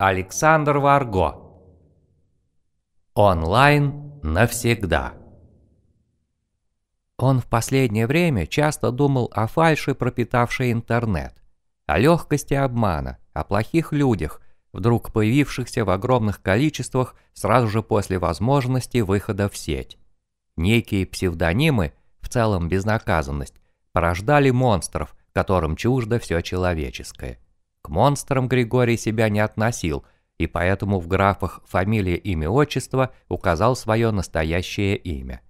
Александр Варго. Онлайн навсегда. Он в последнее время часто думал о фальши, пропитавшей интернет, о легкости обмана, о плохих людях, вдруг появившихся в огромных количествах сразу же после возможности выхода в сеть. Некие псевдонимы, в целом безнаказанность, порождали монстров, которым чуждо все человеческое. Монстрам Григорий себя не относил, и поэтому в графах фамилия, имя, отчество указал свое настоящее имя.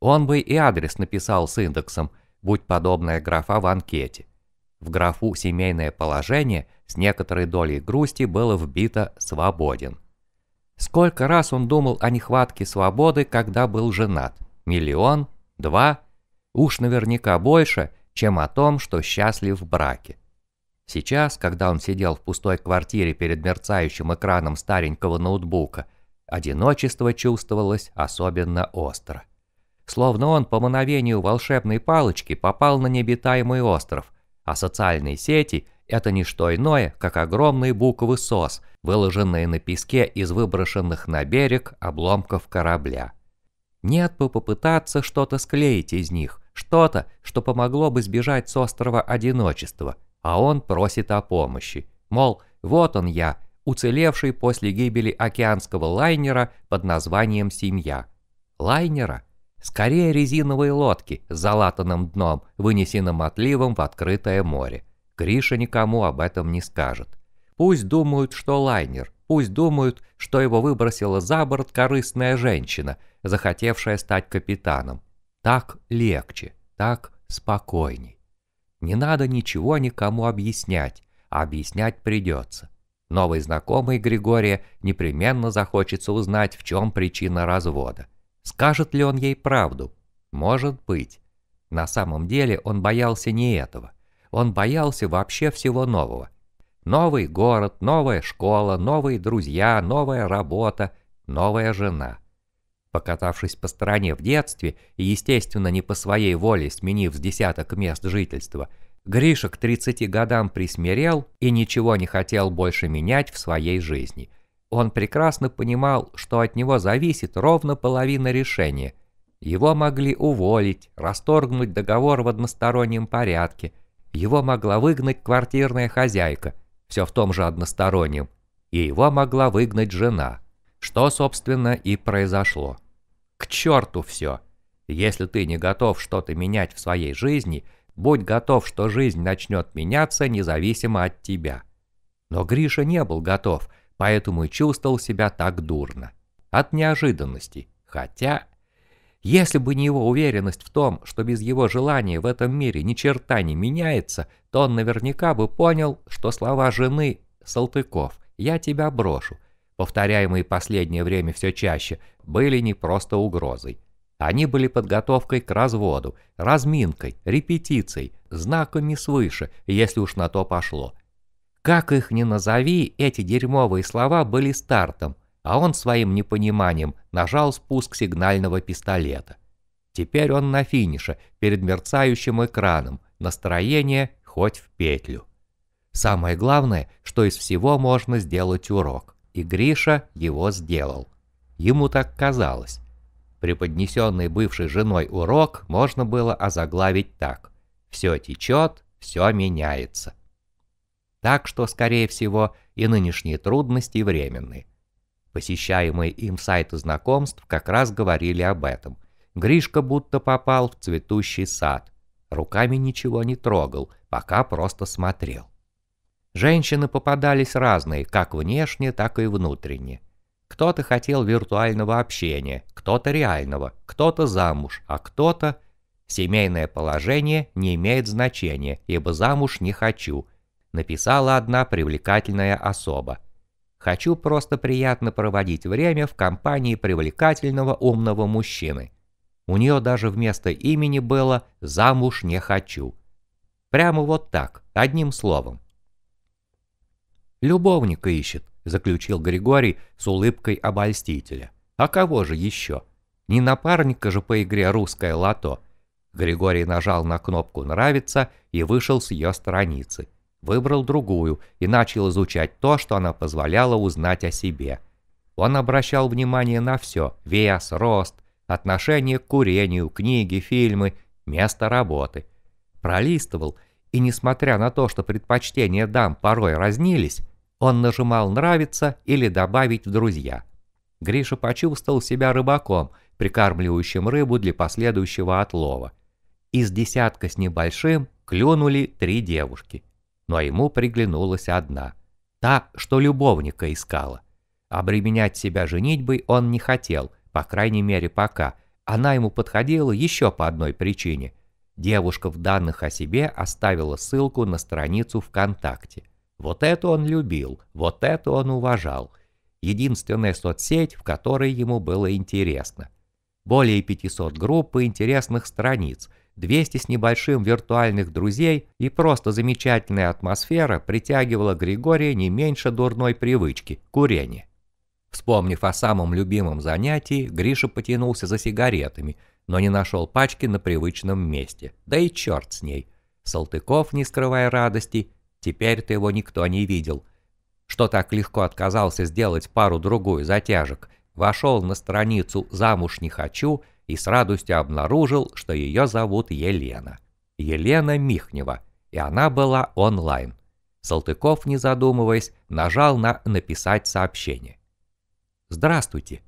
Он бы и адрес написал с индексом, будь подобная графа в анкете. В графу «Семейное положение» с некоторой долей грусти было вбито «Свободен». Сколько раз он думал о нехватке свободы, когда был женат? Миллион? Два? Уж наверняка больше, чем о том, что счастлив в браке. Сейчас, когда он сидел в пустой квартире перед мерцающим экраном старенького ноутбука, одиночество чувствовалось особенно остро. Словно он по мановению волшебной палочки попал на необитаемый остров, а социальные сети – это не что иное, как огромные буквы СОС, выложенные на песке из выброшенных на берег обломков корабля. Нет бы попытаться что-то склеить из них, что-то, что помогло бы сбежать с острова одиночества, а он просит о помощи. Мол, вот он я, уцелевший после гибели океанского лайнера под названием «Семья». Лайнера? Скорее резиновой лодки с залатанным дном, вынесенным отливом в открытое море. Гриша никому об этом не скажет. Пусть думают, что лайнер, пусть думают, что его выбросила за борт корыстная женщина, захотевшая стать капитаном. Так легче, так спокойней. Не надо ничего никому объяснять, а объяснять придется. Новый знакомый Григория непременно захочется узнать, в чем причина развода. Скажет ли он ей правду? Может быть. На самом деле он боялся не этого. Он боялся вообще всего нового. Новый город, новая школа, новые друзья, новая работа, новая жена. Покатавшись по стране в детстве и, естественно, не по своей воле сменив с десяток мест жительства, Гриша к 30 годам присмирел и ничего не хотел больше менять в своей жизни. Он прекрасно понимал, что от него зависит ровно половина решения. Его могли уволить, расторгнуть договор в одностороннем порядке, его могла выгнать квартирная хозяйка, все в том же одностороннем, и его могла выгнать жена, что, собственно, и произошло. К черту все. Если ты не готов что-то менять в своей жизни, будь готов, что жизнь начнет меняться независимо от тебя. Но Гриша не был готов, поэтому и чувствовал себя так дурно. От неожиданности. Хотя, если бы не его уверенность в том, что без его желания в этом мире ни черта не меняется, то он наверняка бы понял, что слова жены Салтыков «я тебя брошу» повторяемые последнее время все чаще, были не просто угрозой. Они были подготовкой к разводу, разминкой, репетицией, знаками свыше, если уж на то пошло. Как их ни назови, эти дерьмовые слова были стартом, а он своим непониманием нажал спуск сигнального пистолета. Теперь он на финише, перед мерцающим экраном, настроение хоть в петлю. Самое главное, что из всего можно сделать урок и Гриша его сделал. Ему так казалось. Преподнесенный бывшей женой урок можно было озаглавить так. «Все течет, все меняется». Так что, скорее всего, и нынешние трудности временные. Посещаемые им сайты знакомств как раз говорили об этом. Гришка будто попал в цветущий сад. Руками ничего не трогал, пока просто смотрел. Женщины попадались разные, как внешне, так и внутренне. Кто-то хотел виртуального общения, кто-то реального, кто-то замуж, а кто-то... Семейное положение не имеет значения, ибо замуж не хочу, написала одна привлекательная особа. Хочу просто приятно проводить время в компании привлекательного умного мужчины. У нее даже вместо имени было «замуж не хочу». Прямо вот так, одним словом. «Любовника ищет», — заключил Григорий с улыбкой обольстителя. «А кого же еще? Не напарника же по игре «Русское лото». Григорий нажал на кнопку «Нравится» и вышел с ее страницы. Выбрал другую и начал изучать то, что она позволяла узнать о себе. Он обращал внимание на все – вес, рост, отношение к курению, книги, фильмы, место работы. Пролистывал, и несмотря на то, что предпочтения дам порой разнились, он нажимал «нравится» или «добавить в друзья». Гриша почувствовал себя рыбаком, прикармливающим рыбу для последующего отлова. Из десятка с небольшим клюнули три девушки, но ему приглянулась одна, та, что любовника искала. Обременять себя женитьбой он не хотел, по крайней мере пока. Она ему подходила еще по одной причине. Девушка в данных о себе оставила ссылку на страницу ВКонтакте. Вот это он любил, вот это он уважал. Единственная соцсеть, в которой ему было интересно. Более 500 групп и интересных страниц, 200 с небольшим виртуальных друзей и просто замечательная атмосфера притягивала Григория не меньше дурной привычки – курения. Вспомнив о самом любимом занятии, Гриша потянулся за сигаретами, но не нашел пачки на привычном месте. Да и черт с ней. Салтыков, не скрывая радости, теперь-то его никто не видел. Что так легко отказался сделать пару-другую затяжек, вошел на страницу «Замуж не хочу» и с радостью обнаружил, что ее зовут Елена. Елена Михнева, и она была онлайн. Салтыков, не задумываясь, нажал на «Написать сообщение». Здравствуйте.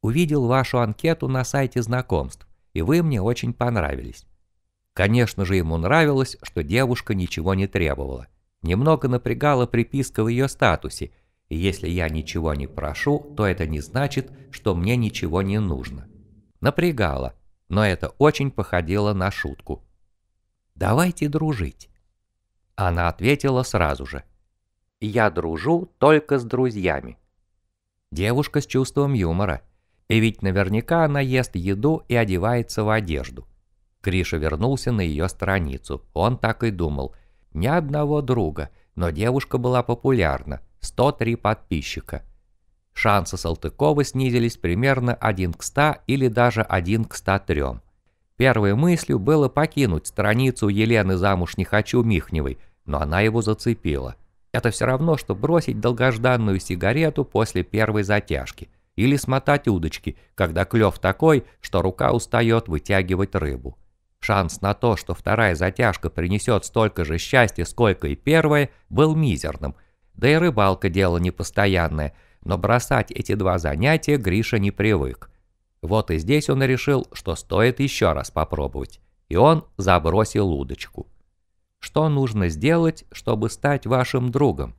Увидел вашу анкету на сайте знакомств, и вы мне очень понравились. Конечно же, ему нравилось, что девушка ничего не требовала. Немного напрягала приписка в ее статусе, и если я ничего не прошу, то это не значит, что мне ничего не нужно. Напрягала, но это очень походило на шутку. «Давайте дружить». Она ответила сразу же. «Я дружу только с друзьями». Девушка с чувством юмора. И ведь наверняка она ест еду и одевается в одежду. Криша вернулся на ее страницу. Он так и думал. Ни одного друга, но девушка была популярна. 103 подписчика. Шансы Салтыкова снизились примерно 1 к 100 или даже 1 к 103. Первой мыслью было покинуть страницу Елены замуж не хочу Михневой, но она его зацепила. Это все равно, что бросить долгожданную сигарету после первой затяжки или смотать удочки, когда клев такой, что рука устает вытягивать рыбу. Шанс на то, что вторая затяжка принесет столько же счастья, сколько и первая, был мизерным. Да и рыбалка дело непостоянное, но бросать эти два занятия Гриша не привык. Вот и здесь он решил, что стоит еще раз попробовать. И он забросил удочку. Что нужно сделать, чтобы стать вашим другом?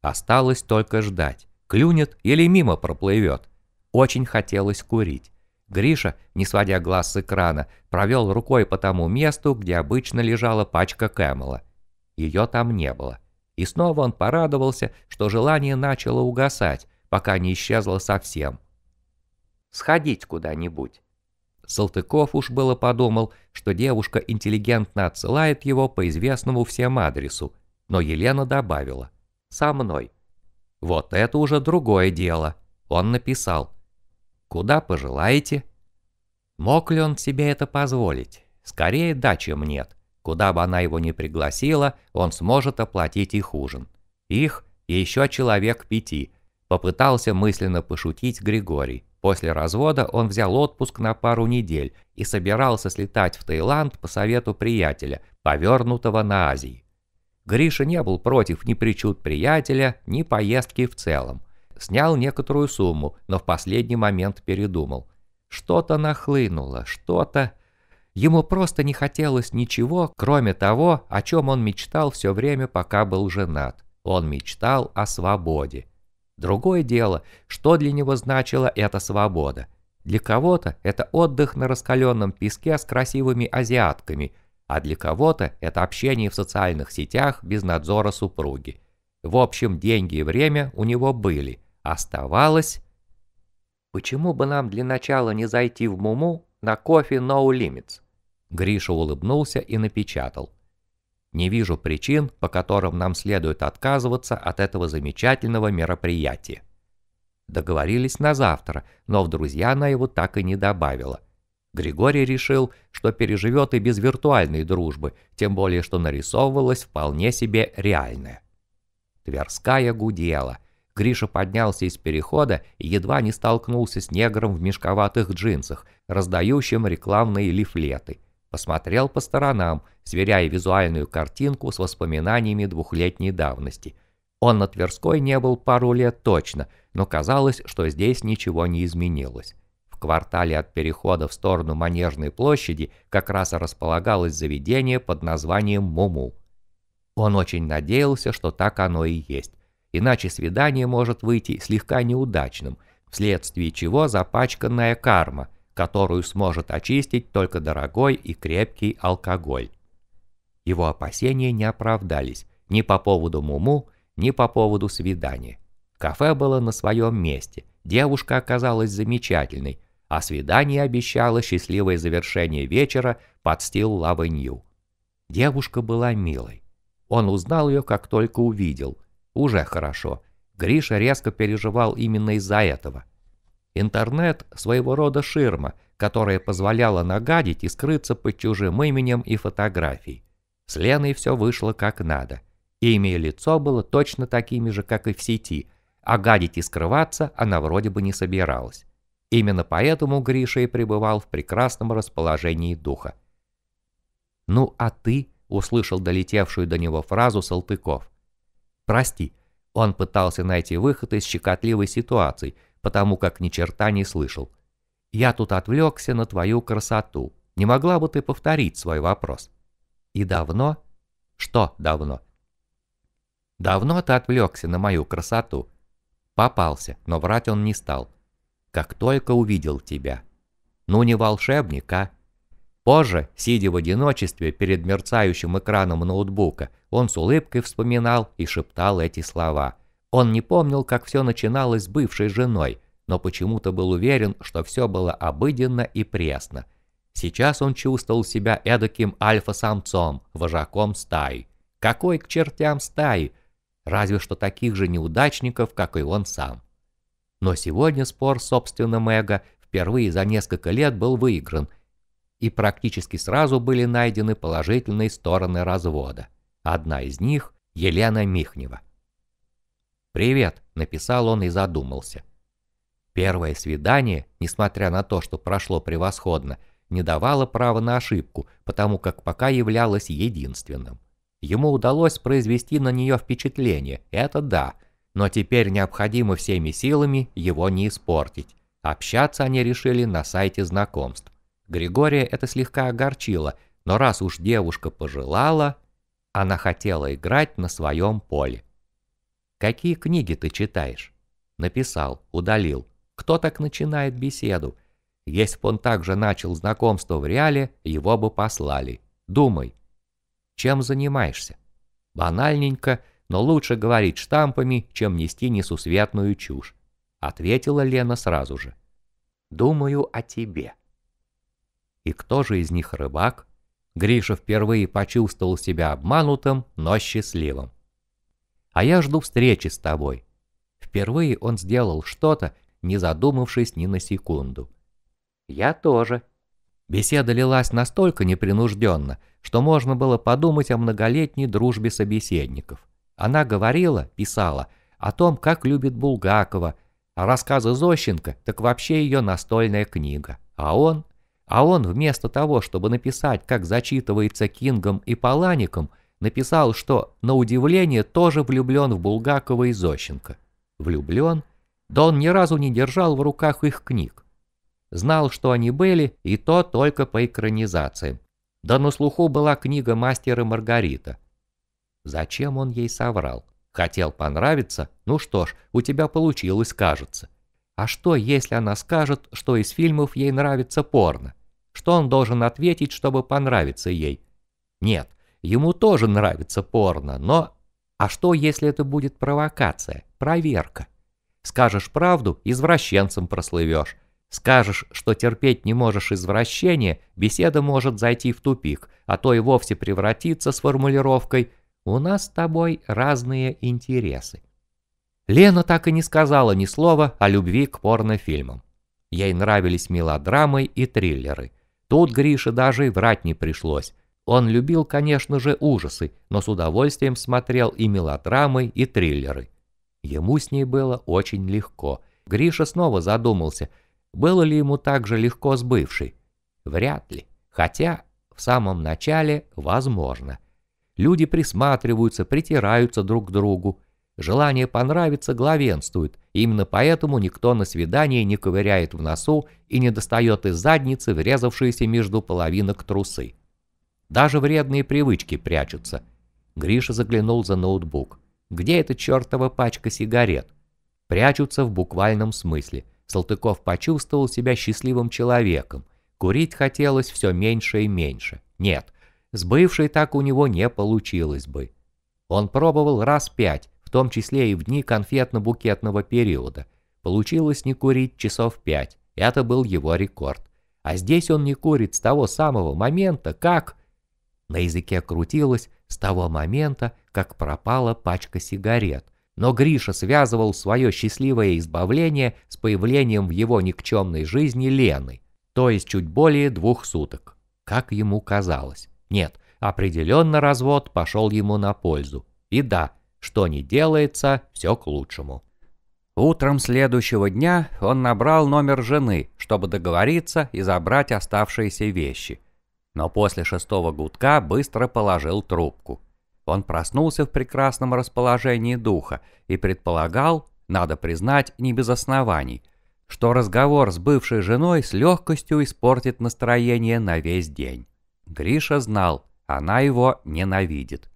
Осталось только ждать. Клюнет или мимо проплывет. Очень хотелось курить. Гриша, не сводя глаз с экрана, провел рукой по тому месту, где обычно лежала пачка Кэмела. Ее там не было. И снова он порадовался, что желание начало угасать, пока не исчезло совсем. «Сходить куда-нибудь». Салтыков уж было подумал, что девушка интеллигентно отсылает его по известному всем адресу, но Елена добавила «со мной». Вот это уже другое дело. Он написал «Куда пожелаете?» Мог ли он себе это позволить? Скорее да, чем нет. Куда бы она его ни пригласила, он сможет оплатить их ужин. Их и еще человек пяти. Попытался мысленно пошутить Григорий. После развода он взял отпуск на пару недель и собирался слетать в Таиланд по совету приятеля, повернутого на Азии. Гриша не был против ни причуд приятеля, ни поездки в целом. Снял некоторую сумму, но в последний момент передумал. Что-то нахлынуло, что-то... Ему просто не хотелось ничего, кроме того, о чем он мечтал все время, пока был женат. Он мечтал о свободе. Другое дело, что для него значила эта свобода. Для кого-то это отдых на раскаленном песке с красивыми азиатками, а для кого-то это общение в социальных сетях без надзора супруги. В общем, деньги и время у него были. Оставалось... Почему бы нам для начала не зайти в Муму на кофе No Limits? Гриша улыбнулся и напечатал. Не вижу причин, по которым нам следует отказываться от этого замечательного мероприятия. Договорились на завтра, но в друзья она его так и не добавила. Григорий решил, что переживет и без виртуальной дружбы, тем более что нарисовывалась вполне себе реальная. Тверская гудела. Гриша поднялся из перехода и едва не столкнулся с негром в мешковатых джинсах, раздающим рекламные лифлеты. Посмотрел по сторонам, сверяя визуальную картинку с воспоминаниями двухлетней давности. Он на Тверской не был пару лет точно, но казалось, что здесь ничего не изменилось квартале от перехода в сторону Манежной площади как раз располагалось заведение под названием Муму. Он очень надеялся, что так оно и есть, иначе свидание может выйти слегка неудачным, вследствие чего запачканная карма, которую сможет очистить только дорогой и крепкий алкоголь. Его опасения не оправдались ни по поводу Муму, ни по поводу свидания. Кафе было на своем месте, девушка оказалась замечательной, а свидание обещало счастливое завершение вечера под стил Лавенью. Девушка была милой. Он узнал ее, как только увидел. Уже хорошо. Гриша резко переживал именно из-за этого. Интернет – своего рода ширма, которая позволяла нагадить и скрыться под чужим именем и фотографией. С Леной все вышло как надо. Имя и лицо было точно такими же, как и в сети, а гадить и скрываться она вроде бы не собиралась. Именно поэтому Гриша и пребывал в прекрасном расположении духа. «Ну а ты?» — услышал долетевшую до него фразу Салтыков. «Прости». Он пытался найти выход из щекотливой ситуации, потому как ни черта не слышал. «Я тут отвлекся на твою красоту. Не могла бы ты повторить свой вопрос?» «И давно?» «Что давно?» «Давно ты отвлекся на мою красоту?» Попался, но врать он не стал как только увидел тебя. Ну не волшебник, а? Позже, сидя в одиночестве перед мерцающим экраном ноутбука, он с улыбкой вспоминал и шептал эти слова. Он не помнил, как все начиналось с бывшей женой, но почему-то был уверен, что все было обыденно и пресно. Сейчас он чувствовал себя эдаким альфа-самцом, вожаком стаи. Какой к чертям стаи? Разве что таких же неудачников, как и он сам. Но сегодня спор с собственным эго впервые за несколько лет был выигран, и практически сразу были найдены положительные стороны развода. Одна из них – Елена Михнева. «Привет», – написал он и задумался. Первое свидание, несмотря на то, что прошло превосходно, не давало права на ошибку, потому как пока являлось единственным. Ему удалось произвести на нее впечатление, это да – но теперь необходимо всеми силами его не испортить. Общаться они решили на сайте знакомств. Григория это слегка огорчило, но раз уж девушка пожелала, она хотела играть на своем поле. «Какие книги ты читаешь?» Написал, удалил. Кто так начинает беседу? Если бы он также начал знакомство в реале, его бы послали. Думай. Чем занимаешься? Банальненько – но лучше говорить штампами, чем нести несусветную чушь», — ответила Лена сразу же. «Думаю о тебе». И кто же из них рыбак? Гриша впервые почувствовал себя обманутым, но счастливым. «А я жду встречи с тобой». Впервые он сделал что-то, не задумавшись ни на секунду. «Я тоже». Беседа лилась настолько непринужденно, что можно было подумать о многолетней дружбе собеседников. Она говорила, писала, о том, как любит Булгакова, а рассказы Зощенко так вообще ее настольная книга. А он? А он вместо того, чтобы написать, как зачитывается Кингом и Палаником, написал, что, на удивление, тоже влюблен в Булгакова и Зощенко. Влюблен? Да он ни разу не держал в руках их книг. Знал, что они были, и то только по экранизациям. Да на слуху была книга «Мастер и Маргарита», Зачем он ей соврал? Хотел понравиться? Ну что ж, у тебя получилось, кажется. А что, если она скажет, что из фильмов ей нравится порно? Что он должен ответить, чтобы понравиться ей? Нет, ему тоже нравится порно, но... А что, если это будет провокация, проверка? Скажешь правду, извращенцем прослывешь. Скажешь, что терпеть не можешь извращения, беседа может зайти в тупик, а то и вовсе превратиться с формулировкой у нас с тобой разные интересы. Лена так и не сказала ни слова о любви к порнофильмам. Ей нравились мелодрамы и триллеры. Тут Грише даже и врать не пришлось. Он любил, конечно же, ужасы, но с удовольствием смотрел и мелодрамы, и триллеры. Ему с ней было очень легко. Гриша снова задумался, было ли ему так же легко с бывшей. Вряд ли. Хотя в самом начале возможно. Люди присматриваются, притираются друг к другу. Желание понравиться главенствует, именно поэтому никто на свидании не ковыряет в носу и не достает из задницы врезавшиеся между половинок трусы. Даже вредные привычки прячутся. Гриша заглянул за ноутбук. Где эта чертова пачка сигарет? Прячутся в буквальном смысле. Салтыков почувствовал себя счастливым человеком. Курить хотелось все меньше и меньше. Нет, с бывшей так у него не получилось бы. Он пробовал раз пять, том числе и в дни конфетно-букетного периода. Получилось не курить часов пять. Это был его рекорд. А здесь он не курит с того самого момента, как... На языке крутилось с того момента, как пропала пачка сигарет. Но Гриша связывал свое счастливое избавление с появлением в его никчемной жизни Лены, то есть чуть более двух суток, как ему казалось. Нет, определенно развод пошел ему на пользу. И да, что не делается, все к лучшему. Утром следующего дня он набрал номер жены, чтобы договориться и забрать оставшиеся вещи – но после шестого гудка быстро положил трубку. Он проснулся в прекрасном расположении духа и предполагал, надо признать, не без оснований, что разговор с бывшей женой с легкостью испортит настроение на весь день. Гриша знал, она его ненавидит.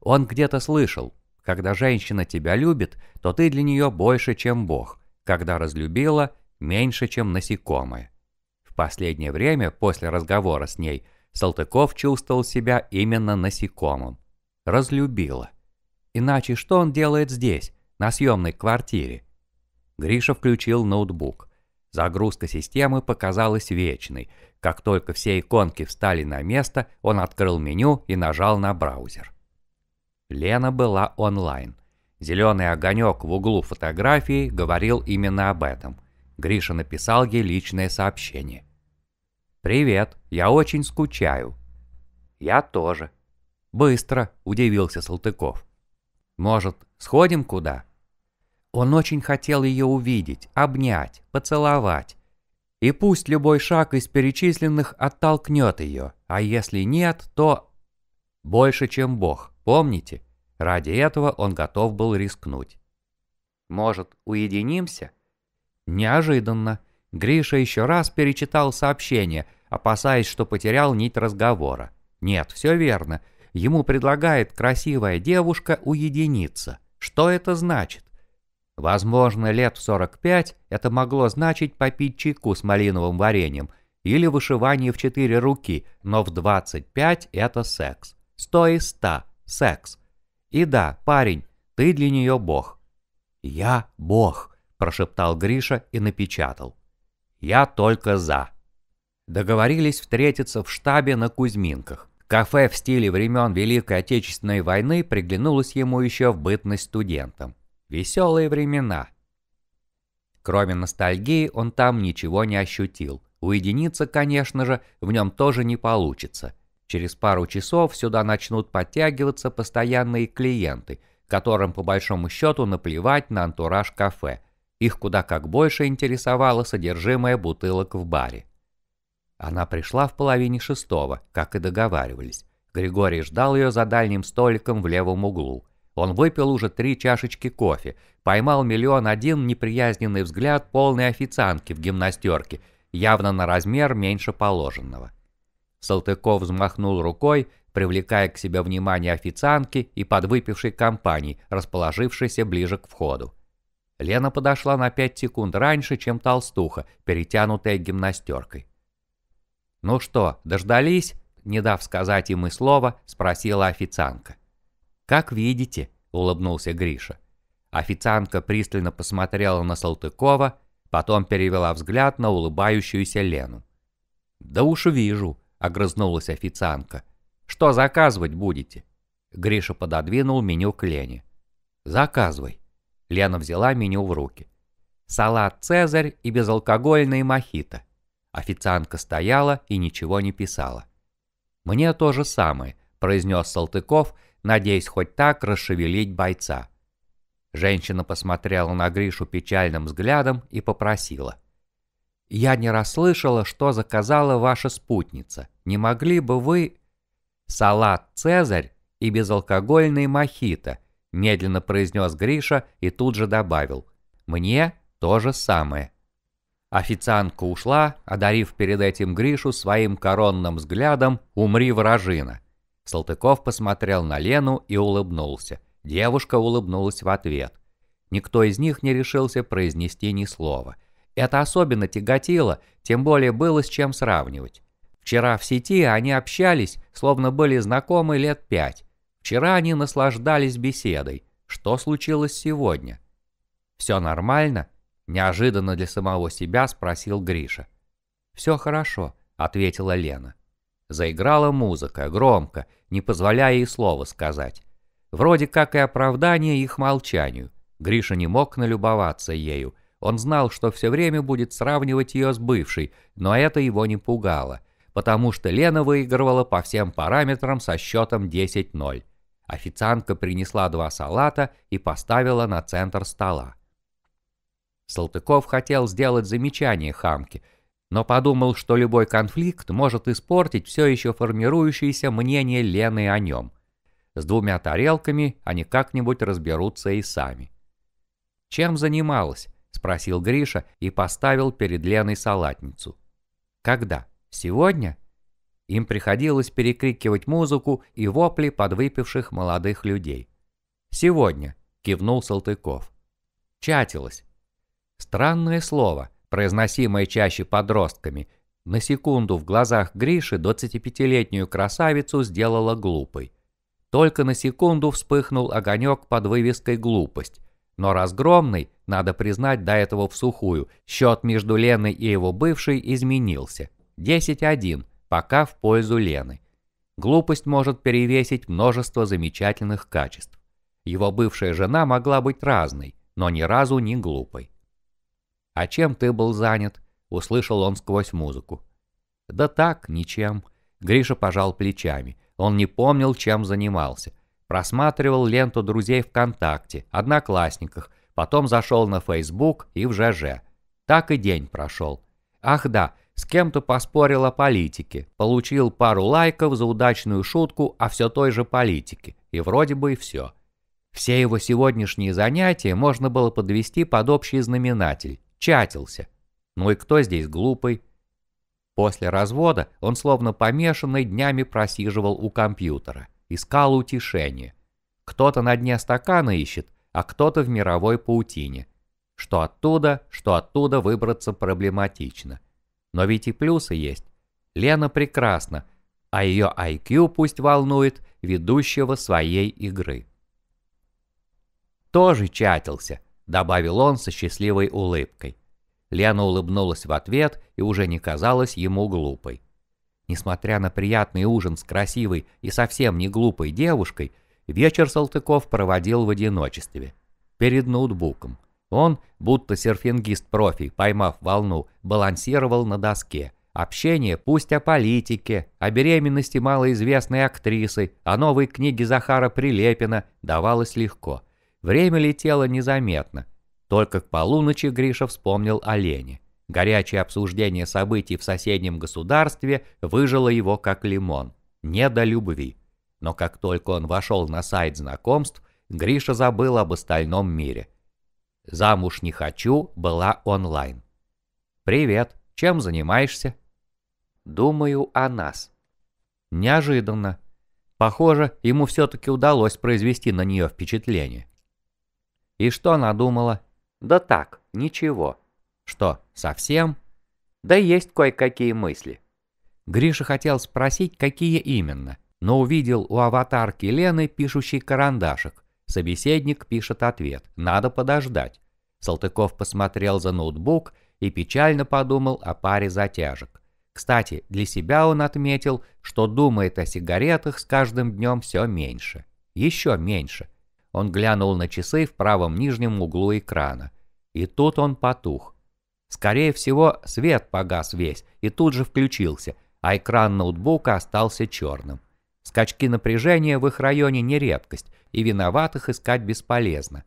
Он где-то слышал, когда женщина тебя любит, то ты для нее больше, чем Бог, когда разлюбила, меньше, чем насекомое последнее время, после разговора с ней, Салтыков чувствовал себя именно насекомым. Разлюбила. Иначе что он делает здесь, на съемной квартире? Гриша включил ноутбук. Загрузка системы показалась вечной. Как только все иконки встали на место, он открыл меню и нажал на браузер. Лена была онлайн. Зеленый огонек в углу фотографии говорил именно об этом. Гриша написал ей личное сообщение. «Привет, я очень скучаю». «Я тоже». «Быстро», – удивился Салтыков. «Может, сходим куда?» Он очень хотел ее увидеть, обнять, поцеловать. И пусть любой шаг из перечисленных оттолкнет ее, а если нет, то... Больше, чем Бог, помните? Ради этого он готов был рискнуть. «Может, уединимся?» Неожиданно. Гриша еще раз перечитал сообщение, опасаясь, что потерял нить разговора. Нет, все верно. Ему предлагает красивая девушка уединиться. Что это значит? Возможно, лет в 45 это могло значить попить чайку с малиновым вареньем или вышивание в четыре руки, но в 25 это секс. Сто из ста – секс. И да, парень, ты для нее бог. «Я бог», – прошептал Гриша и напечатал. Я только за. Договорились встретиться в штабе на Кузьминках. Кафе в стиле времен Великой Отечественной войны приглянулось ему еще в бытность студентом. Веселые времена. Кроме ностальгии он там ничего не ощутил. Уединиться, конечно же, в нем тоже не получится. Через пару часов сюда начнут подтягиваться постоянные клиенты, которым по большому счету наплевать на антураж кафе – их куда как больше интересовало содержимое бутылок в баре. Она пришла в половине шестого, как и договаривались. Григорий ждал ее за дальним столиком в левом углу. Он выпил уже три чашечки кофе, поймал миллион один неприязненный взгляд полной официантки в гимнастерке, явно на размер меньше положенного. Салтыков взмахнул рукой, привлекая к себе внимание официантки и подвыпившей компании, расположившейся ближе к входу. Лена подошла на пять секунд раньше, чем толстуха, перетянутая гимнастеркой. «Ну что, дождались?» Не дав сказать им и слова, спросила официантка. «Как видите», — улыбнулся Гриша. Официантка пристально посмотрела на Салтыкова, потом перевела взгляд на улыбающуюся Лену. «Да уж вижу», — огрызнулась официантка. «Что заказывать будете?» Гриша пододвинул меню к Лене. «Заказывай», Лена взяла меню в руки. Салат «Цезарь» и безалкогольный мохито. Официантка стояла и ничего не писала. «Мне то же самое», – произнес Салтыков, надеясь хоть так расшевелить бойца. Женщина посмотрела на Гришу печальным взглядом и попросила. «Я не расслышала, что заказала ваша спутница. Не могли бы вы...» «Салат «Цезарь» и безалкогольный мохито», – медленно произнес Гриша и тут же добавил. «Мне то же самое». Официантка ушла, одарив перед этим Гришу своим коронным взглядом «Умри, вражина». Салтыков посмотрел на Лену и улыбнулся. Девушка улыбнулась в ответ. Никто из них не решился произнести ни слова. Это особенно тяготило, тем более было с чем сравнивать. Вчера в сети они общались, словно были знакомы лет пять. Вчера они наслаждались беседой. Что случилось сегодня? «Все нормально?» – неожиданно для самого себя спросил Гриша. «Все хорошо», – ответила Лена. Заиграла музыка, громко, не позволяя ей слова сказать. Вроде как и оправдание их молчанию. Гриша не мог налюбоваться ею. Он знал, что все время будет сравнивать ее с бывшей, но это его не пугало, потому что Лена выигрывала по всем параметрам со счетом 10-0. Официантка принесла два салата и поставила на центр стола. Салтыков хотел сделать замечание хамке, но подумал, что любой конфликт может испортить все еще формирующееся мнение Лены о нем. С двумя тарелками они как-нибудь разберутся и сами. «Чем занималась?» – спросил Гриша и поставил перед Леной салатницу. «Когда? Сегодня?» Им приходилось перекрикивать музыку и вопли подвыпивших молодых людей. «Сегодня», – кивнул Салтыков. «Чатилась». Странное слово, произносимое чаще подростками, на секунду в глазах Гриши 25-летнюю красавицу сделала глупой. Только на секунду вспыхнул огонек под вывеской «Глупость». Но разгромный, надо признать до этого в сухую, счет между Леной и его бывшей изменился. 10-1, пока в пользу Лены. Глупость может перевесить множество замечательных качеств. Его бывшая жена могла быть разной, но ни разу не глупой. «А чем ты был занят?» – услышал он сквозь музыку. «Да так, ничем». Гриша пожал плечами – он не помнил, чем занимался. Просматривал ленту друзей ВКонтакте, Одноклассниках, потом зашел на Facebook и в ЖЖ. Так и день прошел. Ах да, с кем-то поспорил о политике, получил пару лайков за удачную шутку о все той же политике, и вроде бы и все. Все его сегодняшние занятия можно было подвести под общий знаменатель – чатился. Ну и кто здесь глупый? После развода он словно помешанный днями просиживал у компьютера, искал утешение. Кто-то на дне стакана ищет, а кто-то в мировой паутине. Что оттуда, что оттуда выбраться проблематично. Но ведь и плюсы есть. Лена прекрасна, а ее IQ пусть волнует ведущего своей игры. «Тоже чатился», — добавил он со счастливой улыбкой. Лена улыбнулась в ответ и уже не казалась ему глупой. Несмотря на приятный ужин с красивой и совсем не глупой девушкой, вечер Салтыков проводил в одиночестве. Перед ноутбуком. Он, будто серфингист-профи, поймав волну, балансировал на доске. Общение пусть о политике, о беременности малоизвестной актрисы, о новой книге Захара Прилепина давалось легко. Время летело незаметно, только к полуночи Гриша вспомнил о Лене. Горячее обсуждение событий в соседнем государстве выжило его как лимон. Не до любви. Но как только он вошел на сайт знакомств, Гриша забыл об остальном мире. «Замуж не хочу» была онлайн. «Привет, чем занимаешься?» «Думаю о нас». Неожиданно. Похоже, ему все-таки удалось произвести на нее впечатление. И что она думала? Да так, ничего. Что, совсем? Да есть кое-какие мысли. Гриша хотел спросить, какие именно, но увидел у аватарки Лены пишущий карандашик. Собеседник пишет ответ, надо подождать. Салтыков посмотрел за ноутбук и печально подумал о паре затяжек. Кстати, для себя он отметил, что думает о сигаретах с каждым днем все меньше. Еще меньше – он глянул на часы в правом нижнем углу экрана. И тут он потух. Скорее всего, свет погас весь и тут же включился, а экран ноутбука остался черным. Скачки напряжения в их районе не редкость, и виноватых искать бесполезно.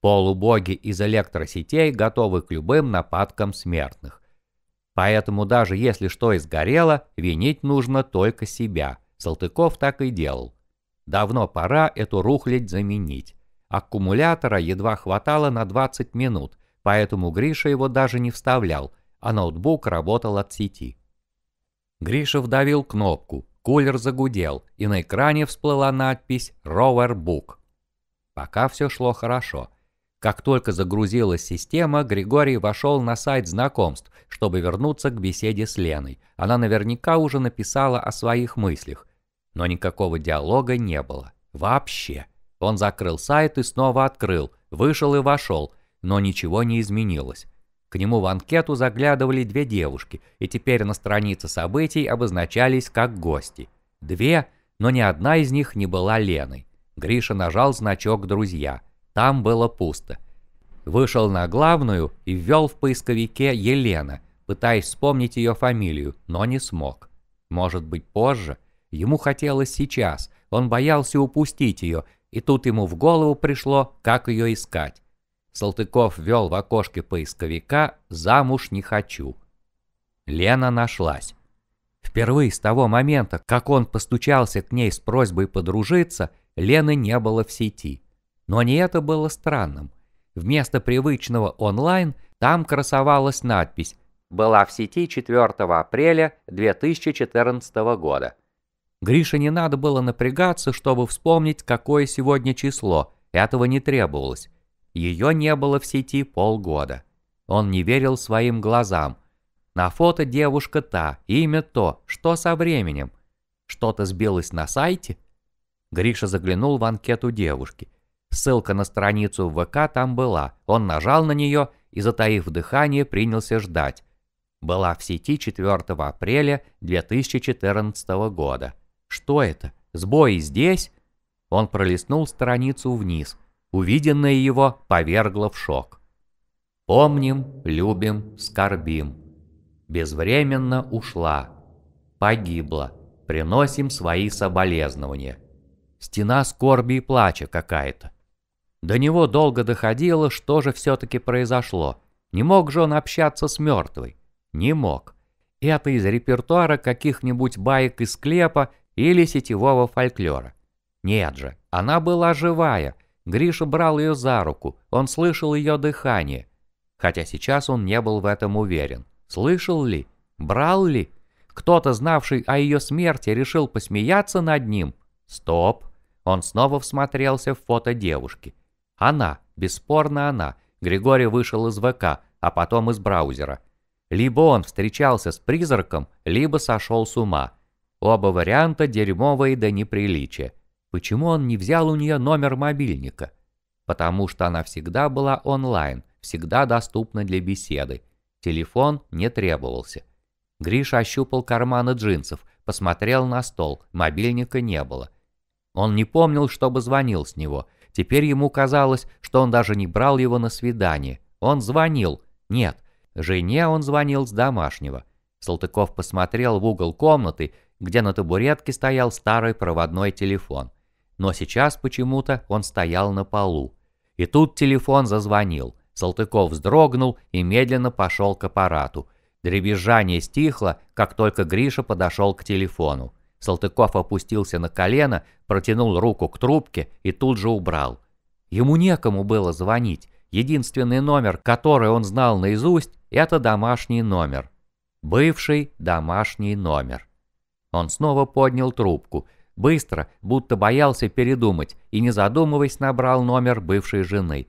Полубоги из электросетей готовы к любым нападкам смертных. Поэтому даже если что и сгорело, винить нужно только себя. Салтыков так и делал. Давно пора эту рухлядь заменить. Аккумулятора едва хватало на 20 минут, поэтому Гриша его даже не вставлял, а ноутбук работал от сети. Гриша вдавил кнопку, кулер загудел, и на экране всплыла надпись «Rover Book». Пока все шло хорошо. Как только загрузилась система, Григорий вошел на сайт знакомств, чтобы вернуться к беседе с Леной. Она наверняка уже написала о своих мыслях. Но никакого диалога не было. Вообще. Он закрыл сайт и снова открыл, вышел и вошел, но ничего не изменилось. К нему в анкету заглядывали две девушки, и теперь на странице событий обозначались как гости. Две, но ни одна из них не была Леной. Гриша нажал значок «Друзья». Там было пусто. Вышел на главную и ввел в поисковике Елена, пытаясь вспомнить ее фамилию, но не смог. Может быть позже? Ему хотелось сейчас, он боялся упустить ее, и тут ему в голову пришло, как ее искать. Салтыков ввел в окошке поисковика «Замуж не хочу». Лена нашлась. Впервые с того момента, как он постучался к ней с просьбой подружиться, Лены не было в сети. Но не это было странным. Вместо привычного онлайн там красовалась надпись «Была в сети 4 апреля 2014 года». Грише не надо было напрягаться, чтобы вспомнить, какое сегодня число, этого не требовалось. Ее не было в сети полгода. Он не верил своим глазам. На фото девушка та, имя то, что со временем. Что-то сбилось на сайте? Гриша заглянул в анкету девушки. Ссылка на страницу в ВК там была. Он нажал на нее и, затаив дыхание, принялся ждать. Была в сети 4 апреля 2014 года. Что это? Сбои здесь? Он пролистнул страницу вниз. Увиденное его повергло в шок. Помним, любим, скорбим. Безвременно ушла. Погибла. Приносим свои соболезнования. Стена скорби и плача какая-то. До него долго доходило, что же все-таки произошло. Не мог же он общаться с мертвой? Не мог. Это из репертуара каких-нибудь баек из склепа или сетевого фольклора. Нет же, она была живая, Гриша брал ее за руку, он слышал ее дыхание. Хотя сейчас он не был в этом уверен. Слышал ли? Брал ли? Кто-то, знавший о ее смерти, решил посмеяться над ним? Стоп! Он снова всмотрелся в фото девушки. Она, бесспорно она. Григорий вышел из ВК, а потом из браузера. Либо он встречался с призраком, либо сошел с ума. Оба варианта дерьмовые до неприличия. Почему он не взял у нее номер мобильника? Потому что она всегда была онлайн, всегда доступна для беседы. Телефон не требовался. Гриша ощупал карманы джинсов, посмотрел на стол, мобильника не было. Он не помнил, чтобы звонил с него. Теперь ему казалось, что он даже не брал его на свидание. Он звонил. Нет, жене он звонил с домашнего. Салтыков посмотрел в угол комнаты, где на табуретке стоял старый проводной телефон но сейчас почему-то он стоял на полу. И тут телефон зазвонил. Салтыков вздрогнул и медленно пошел к аппарату. Дребезжание стихло, как только Гриша подошел к телефону. Салтыков опустился на колено, протянул руку к трубке и тут же убрал. Ему некому было звонить. Единственный номер, который он знал наизусть, это домашний номер. Бывший домашний номер. Он снова поднял трубку. Быстро, будто боялся передумать, и не задумываясь набрал номер бывшей жены.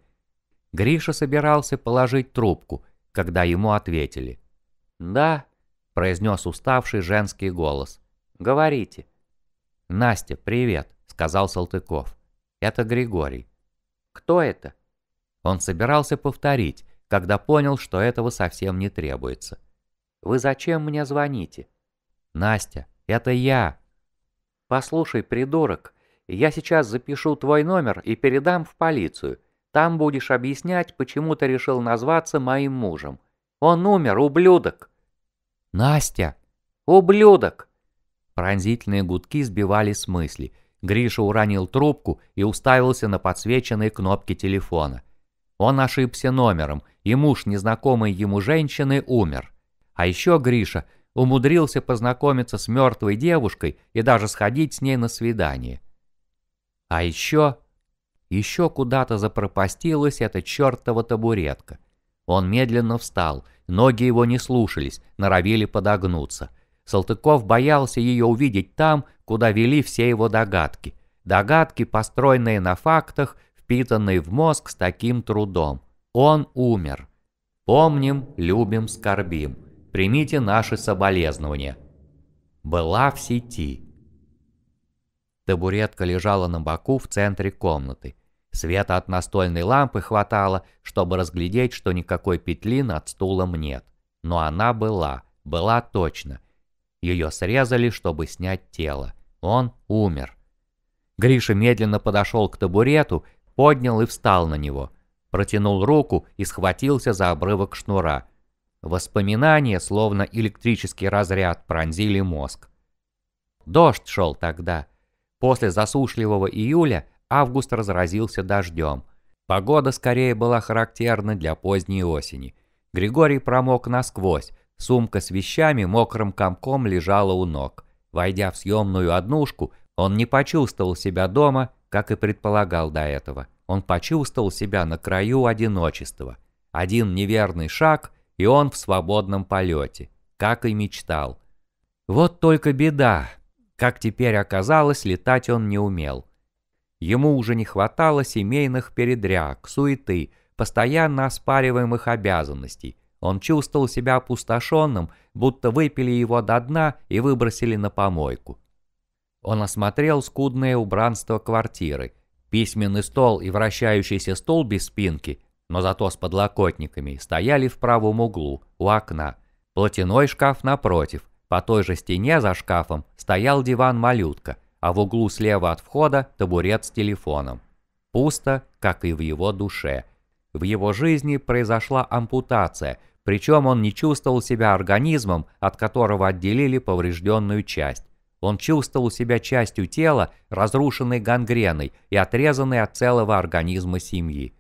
Гриша собирался положить трубку, когда ему ответили. «Да», — произнес уставший женский голос. «Говорите». «Настя, привет», — сказал Салтыков. «Это Григорий». «Кто это?» Он собирался повторить, когда понял, что этого совсем не требуется. «Вы зачем мне звоните?» «Настя, это я», «Послушай, придурок, я сейчас запишу твой номер и передам в полицию. Там будешь объяснять, почему ты решил назваться моим мужем. Он умер, ублюдок!» «Настя! Ублюдок!» Пронзительные гудки сбивали с мысли. Гриша уронил трубку и уставился на подсвеченные кнопки телефона. Он ошибся номером, и муж незнакомой ему женщины умер. А еще Гриша умудрился познакомиться с мертвой девушкой и даже сходить с ней на свидание. А еще... Еще куда-то запропастилась эта чертова табуретка. Он медленно встал, ноги его не слушались, норовили подогнуться. Салтыков боялся ее увидеть там, куда вели все его догадки. Догадки, построенные на фактах, впитанные в мозг с таким трудом. Он умер. Помним, любим, скорбим. Примите наши соболезнования. Была в сети. Табуретка лежала на боку в центре комнаты. Света от настольной лампы хватало, чтобы разглядеть, что никакой петли над стулом нет. Но она была, была точно. Ее срезали, чтобы снять тело. Он умер. Гриша медленно подошел к табурету, поднял и встал на него. Протянул руку и схватился за обрывок шнура. Воспоминания, словно электрический разряд, пронзили мозг. Дождь шел тогда. После засушливого июля август разразился дождем. Погода скорее была характерна для поздней осени. Григорий промок насквозь, Сумка с вещами мокрым комком лежала у ног. Войдя в съемную однушку, он не почувствовал себя дома, как и предполагал до этого. Он почувствовал себя на краю одиночества. Один неверный шаг, и он в свободном полете, как и мечтал. Вот только беда. Как теперь оказалось, летать он не умел. Ему уже не хватало семейных передряг, суеты, постоянно оспариваемых обязанностей – он чувствовал себя опустошенным, будто выпили его до дна и выбросили на помойку. Он осмотрел скудное убранство квартиры. Письменный стол и вращающийся стол без спинки, но зато с подлокотниками, стояли в правом углу, у окна. Платяной шкаф напротив. По той же стене за шкафом стоял диван-малютка, а в углу слева от входа табурет с телефоном. Пусто, как и в его душе. В его жизни произошла ампутация – причем он не чувствовал себя организмом, от которого отделили поврежденную часть. Он чувствовал себя частью тела, разрушенной гангреной и отрезанной от целого организма семьи.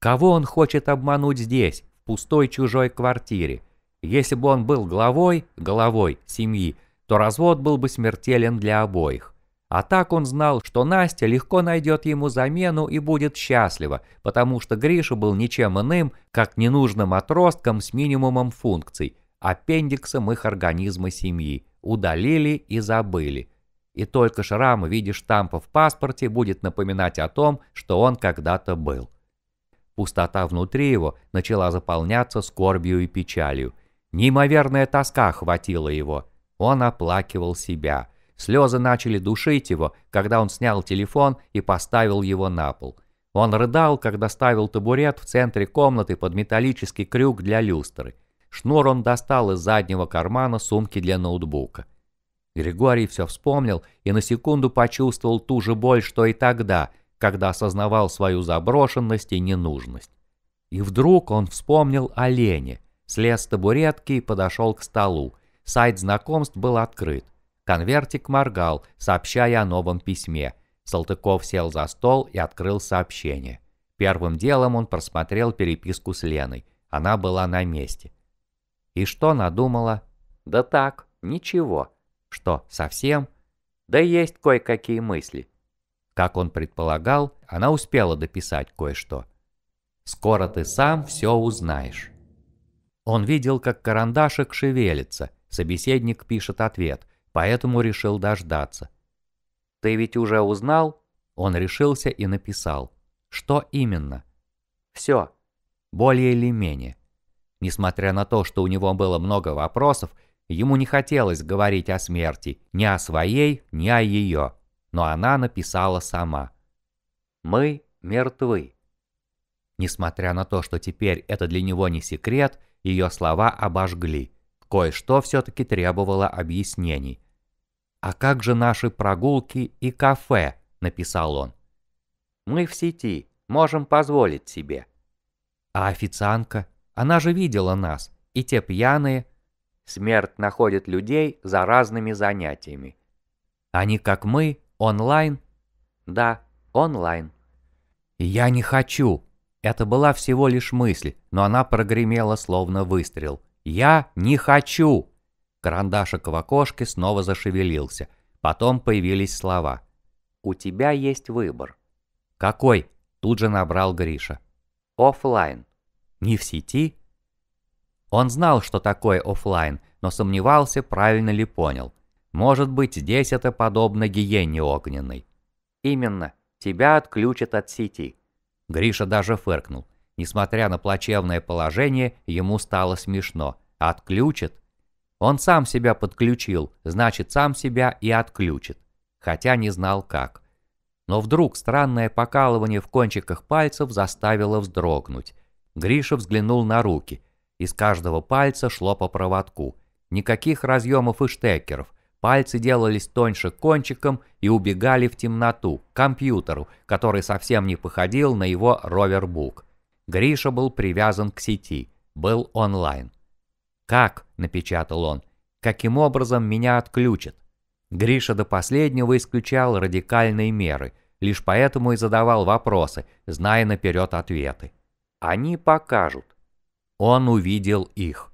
Кого он хочет обмануть здесь, в пустой чужой квартире? Если бы он был главой, головой семьи, то развод был бы смертелен для обоих. А так он знал, что Настя легко найдет ему замену и будет счастлива, потому что Гриша был ничем иным, как ненужным отростком с минимумом функций, аппендиксом их организма семьи. Удалили и забыли. И только шрам в виде штампа в паспорте будет напоминать о том, что он когда-то был. Пустота внутри его начала заполняться скорбью и печалью. Неимоверная тоска охватила его. Он оплакивал себя – Слезы начали душить его, когда он снял телефон и поставил его на пол. Он рыдал, когда ставил табурет в центре комнаты под металлический крюк для люстры. Шнур он достал из заднего кармана сумки для ноутбука. Григорий все вспомнил и на секунду почувствовал ту же боль, что и тогда, когда осознавал свою заброшенность и ненужность. И вдруг он вспомнил о Лене, слез с табуретки и подошел к столу. Сайт знакомств был открыт. Конвертик моргал, сообщая о новом письме. Салтыков сел за стол и открыл сообщение. Первым делом он просмотрел переписку с Леной. Она была на месте. И что надумала? Да так, ничего. Что, совсем? Да есть кое-какие мысли. Как он предполагал, она успела дописать кое-что. «Скоро ты сам все узнаешь». Он видел, как карандашик шевелится. Собеседник пишет ответ поэтому решил дождаться. «Ты ведь уже узнал?» Он решился и написал. «Что именно?» «Все. Более или менее». Несмотря на то, что у него было много вопросов, ему не хотелось говорить о смерти, ни о своей, ни о ее. Но она написала сама. «Мы мертвы». Несмотря на то, что теперь это для него не секрет, ее слова обожгли. Кое-что все-таки требовало объяснений. «А как же наши прогулки и кафе?» – написал он. «Мы в сети, можем позволить себе». «А официантка? Она же видела нас, и те пьяные. Смерть находит людей за разными занятиями. Они, как мы, онлайн? Да, онлайн. Я не хочу. Это была всего лишь мысль, но она прогремела словно выстрел. Я не хочу. Карандашик в окошке снова зашевелился. Потом появились слова. «У тебя есть выбор». «Какой?» Тут же набрал Гриша. «Оффлайн». «Не в сети?» Он знал, что такое офлайн, но сомневался, правильно ли понял. Может быть, здесь это подобно геенне огненной. «Именно. Тебя отключат от сети». Гриша даже фыркнул. Несмотря на плачевное положение, ему стало смешно. Отключат? Он сам себя подключил, значит, сам себя и отключит. Хотя не знал как. Но вдруг странное покалывание в кончиках пальцев заставило вздрогнуть. Гриша взглянул на руки. Из каждого пальца шло по проводку. Никаких разъемов и штекеров. Пальцы делались тоньше кончиком и убегали в темноту, к компьютеру, который совсем не походил на его ровербук. Гриша был привязан к сети, был онлайн. «Как?» – напечатал он. «Каким образом меня отключат?» Гриша до последнего исключал радикальные меры, лишь поэтому и задавал вопросы, зная наперед ответы. «Они покажут». Он увидел их.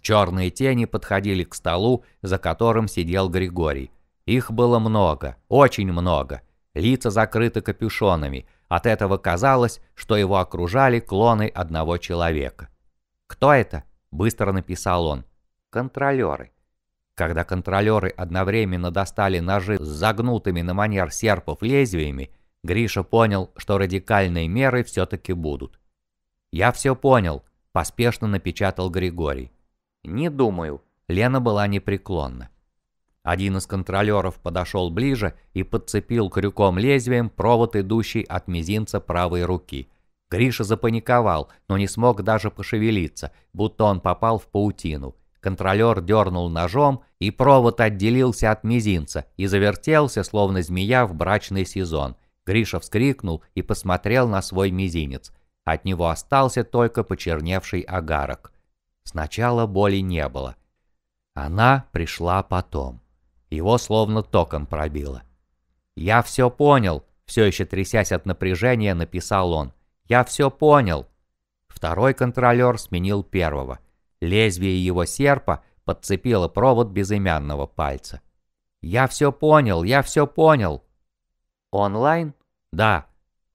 Черные тени подходили к столу, за которым сидел Григорий. Их было много, очень много. Лица закрыты капюшонами. От этого казалось, что его окружали клоны одного человека. «Кто это?» Быстро написал он. Контролеры. Когда контролеры одновременно достали ножи с загнутыми на манер серпов лезвиями, Гриша понял, что радикальные меры все-таки будут. «Я все понял», – поспешно напечатал Григорий. «Не думаю». Лена была непреклонна. Один из контролеров подошел ближе и подцепил крюком лезвием провод, идущий от мизинца правой руки – Гриша запаниковал, но не смог даже пошевелиться, будто он попал в паутину. Контролер дернул ножом, и провод отделился от мизинца и завертелся, словно змея в брачный сезон. Гриша вскрикнул и посмотрел на свой мизинец. От него остался только почерневший агарок. Сначала боли не было. Она пришла потом. Его словно током пробило. «Я все понял», — все еще трясясь от напряжения, написал он. Я все понял. Второй контролер сменил первого. Лезвие его серпа подцепило провод безымянного пальца. Я все понял, я все понял. Онлайн? Да.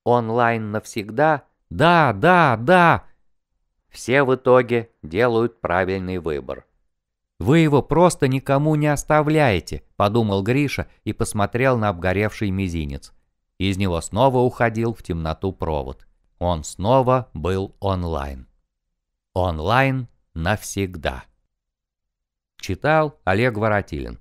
Онлайн навсегда? Да, да, да. Все в итоге делают правильный выбор. «Вы его просто никому не оставляете», – подумал Гриша и посмотрел на обгоревший мизинец. Из него снова уходил в темноту провод. Он снова был онлайн. Онлайн навсегда. Читал Олег Воротилин.